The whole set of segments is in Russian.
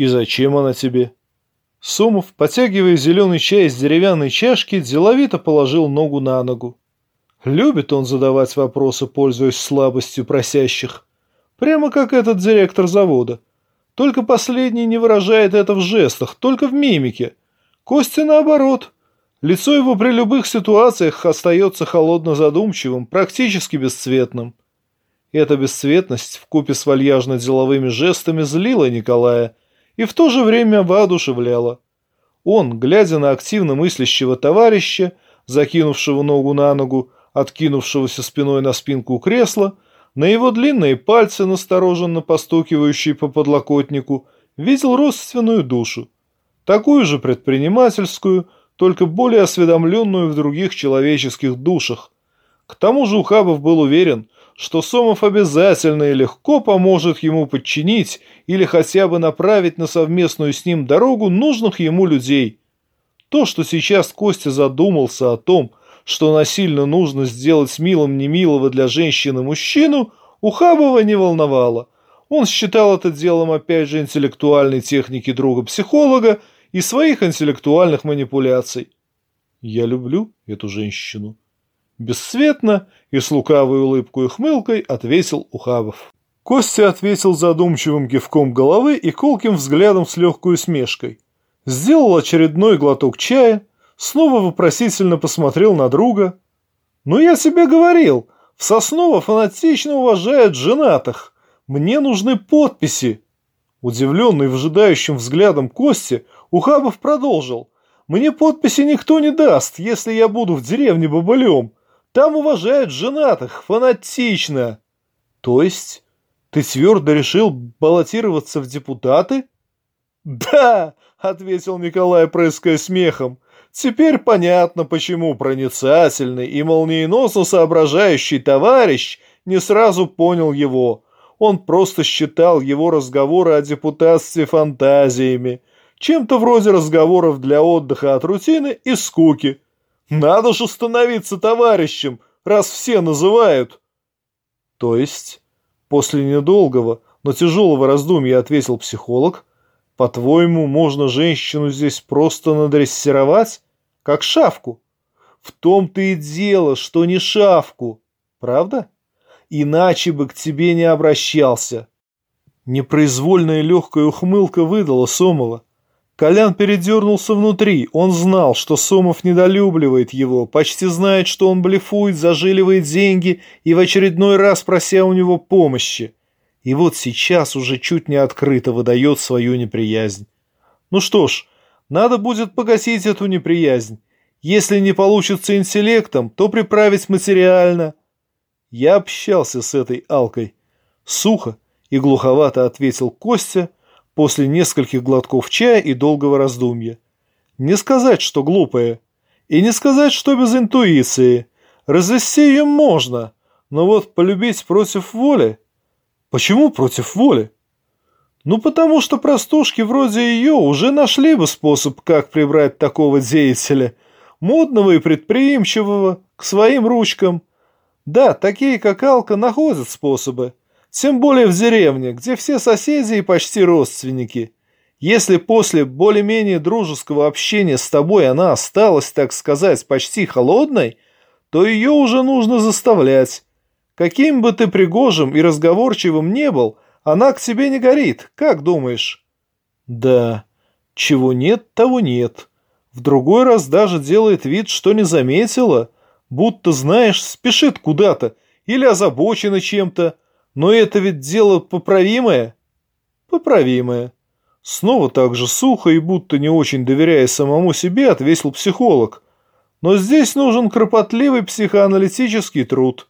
«И зачем она тебе?» Сомов, потягивая зеленый чай из деревянной чашки, деловито положил ногу на ногу. Любит он задавать вопросы, пользуясь слабостью просящих. Прямо как этот директор завода. Только последний не выражает это в жестах, только в мимике. Костя наоборот. Лицо его при любых ситуациях остается холодно задумчивым, практически бесцветным. Эта бесцветность вкупе с вальяжно-деловыми жестами злила Николая и в то же время воодушевляла. Он, глядя на активно мыслящего товарища, закинувшего ногу на ногу, откинувшегося спиной на спинку кресла, на его длинные пальцы, настороженно постукивающие по подлокотнику, видел родственную душу. Такую же предпринимательскую, только более осведомленную в других человеческих душах. К тому же Ухабов был уверен, что Сомов обязательно и легко поможет ему подчинить или хотя бы направить на совместную с ним дорогу нужных ему людей. То, что сейчас Костя задумался о том, что насильно нужно сделать милым немилого для женщины мужчину, Ухабова не волновало. Он считал это делом опять же интеллектуальной техники друга-психолога и своих интеллектуальных манипуляций. «Я люблю эту женщину». Бесцветно и с лукавой улыбкой и хмылкой ответил Ухабов. Костя ответил задумчивым кивком головы и колким взглядом с легкой усмешкой. Сделал очередной глоток чая, снова вопросительно посмотрел на друга. «Ну я тебе говорил, в Сосново фанатично уважают женатых. Мне нужны подписи». Удивленный выжидающим взглядом Кости, Ухабов продолжил. «Мне подписи никто не даст, если я буду в деревне Бабалем. Там уважают женатых, фанатично». «То есть ты твердо решил баллотироваться в депутаты?» «Да!» — ответил Николай, прыская смехом. Теперь понятно, почему проницательный и молниеносно соображающий товарищ не сразу понял его. Он просто считал его разговоры о депутатстве фантазиями, чем-то вроде разговоров для отдыха от рутины и скуки. Надо же становиться товарищем, раз все называют. То есть, после недолгого, но тяжелого раздумья ответил психолог – по-твоему, можно женщину здесь просто надрессировать? Как шавку? В том-то и дело, что не шавку. Правда? Иначе бы к тебе не обращался. Непроизвольная легкая ухмылка выдала Сомова. Колян передернулся внутри. Он знал, что Сомов недолюбливает его, почти знает, что он блефует, зажиливает деньги и в очередной раз прося у него помощи. И вот сейчас уже чуть не открыто выдает свою неприязнь. Ну что ж, надо будет погасить эту неприязнь. Если не получится интеллектом, то приправить материально. Я общался с этой Алкой. Сухо и глуховато ответил Костя после нескольких глотков чая и долгого раздумья. Не сказать, что глупая. И не сказать, что без интуиции. Развести ее можно, но вот полюбить против воли Почему против воли? Ну, потому что простушки вроде ее уже нашли бы способ, как прибрать такого деятеля, модного и предприимчивого, к своим ручкам. Да, такие, как Алка, находят способы. Тем более в деревне, где все соседи и почти родственники. Если после более-менее дружеского общения с тобой она осталась, так сказать, почти холодной, то ее уже нужно заставлять. Каким бы ты пригожим и разговорчивым не был, она к тебе не горит, как думаешь? Да, чего нет, того нет. В другой раз даже делает вид, что не заметила, будто, знаешь, спешит куда-то или озабочена чем-то. Но это ведь дело поправимое? Поправимое. Снова так же сухо и будто не очень доверяя самому себе, ответил психолог. Но здесь нужен кропотливый психоаналитический труд.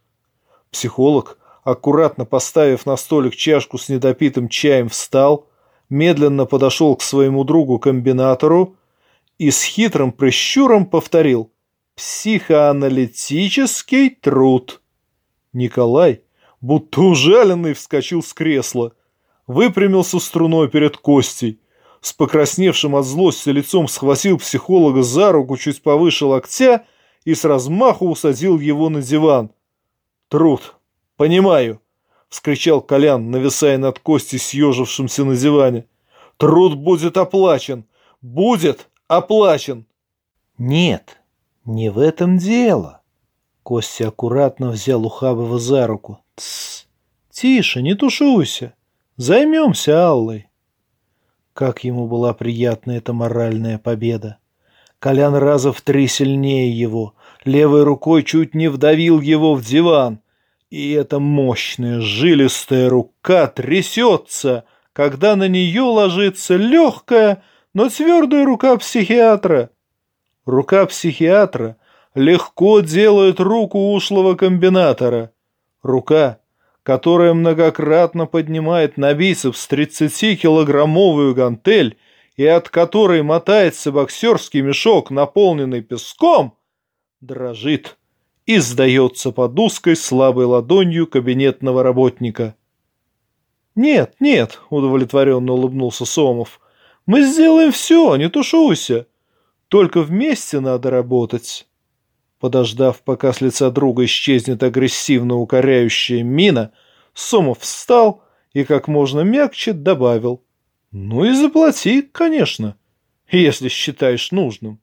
Психолог, аккуратно поставив на столик чашку с недопитым чаем, встал, медленно подошел к своему другу-комбинатору и с хитрым прищуром повторил «Психоаналитический труд». Николай, будто ужаленный, вскочил с кресла, выпрямился струной перед Костей, с покрасневшим от злости лицом схватил психолога за руку чуть повыше локтя и с размаху усадил его на диван – «Труд. Понимаю», — вскричал Колян, нависая над Костей, съежившимся на диване. Труд будет оплачен. Будет оплачен. Нет, не в этом дело. Костя аккуратно взял Ухабова за руку. Тссс, тише, не тушуйся. Займемся Аллой. Как ему была приятна эта моральная победа. Колян раза в три сильнее его, левой рукой чуть не вдавил его в диван. И эта мощная жилистая рука трясется, когда на нее ложится легкая, но твердая рука психиатра. Рука психиатра легко делает руку ушлого комбинатора. Рука, которая многократно поднимает на бицепс 30-килограммовую гантель и от которой мотается боксерский мешок, наполненный песком, дрожит и сдается под узкой слабой ладонью кабинетного работника. «Нет, нет», — удовлетворенно улыбнулся Сомов, — «мы сделаем все, не тушуйся. Только вместе надо работать». Подождав, пока с лица друга исчезнет агрессивно укоряющая мина, Сомов встал и как можно мягче добавил. «Ну и заплати, конечно, если считаешь нужным».